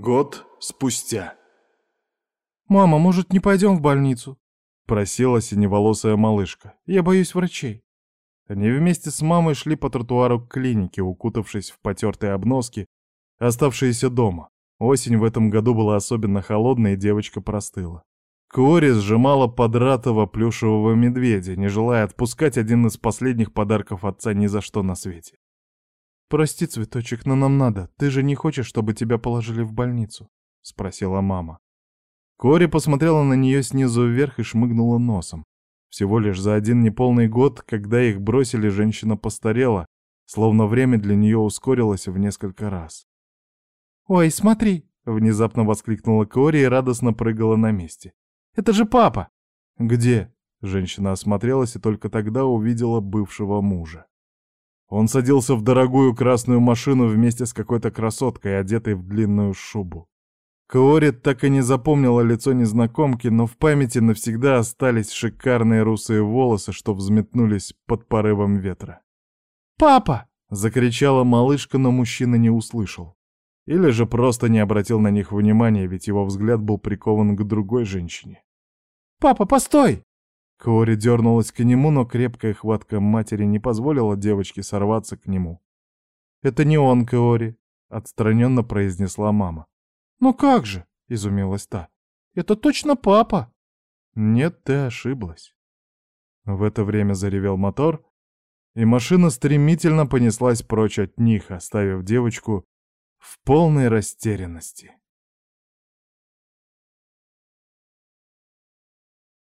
Год спустя. «Мама, может, не пойдем в больницу?» — просила синеволосая малышка. «Я боюсь врачей». Они вместе с мамой шли по тротуару к клинике, укутавшись в потертые обноски, оставшиеся дома. Осень в этом году была особенно холодной, и девочка простыла. Кори сжимала подратого плюшевого медведя, не желая отпускать один из последних подарков отца ни за что на свете. «Прости, цветочек, но нам надо. Ты же не хочешь, чтобы тебя положили в больницу?» — спросила мама. Кори посмотрела на нее снизу вверх и шмыгнула носом. Всего лишь за один неполный год, когда их бросили, женщина постарела, словно время для нее ускорилось в несколько раз. «Ой, смотри!» — внезапно воскликнула Кори и радостно прыгала на месте. «Это же папа!» «Где?» — женщина осмотрелась и только тогда увидела бывшего мужа. Он садился в дорогую красную машину вместе с какой-то красоткой, одетой в длинную шубу. Каори так и не запомнила лицо незнакомки, но в памяти навсегда остались шикарные русые волосы, что взметнулись под порывом ветра. «Папа!» — закричала малышка, но мужчина не услышал. Или же просто не обратил на них внимания, ведь его взгляд был прикован к другой женщине. «Папа, постой!» Кори дернулась к нему, но крепкая хватка матери не позволила девочке сорваться к нему. «Это не он, Кори», — отстраненно произнесла мама. «Ну как же?» — изумилась та. «Это точно папа!» «Нет, ты ошиблась». В это время заревел мотор, и машина стремительно понеслась прочь от них, оставив девочку в полной растерянности.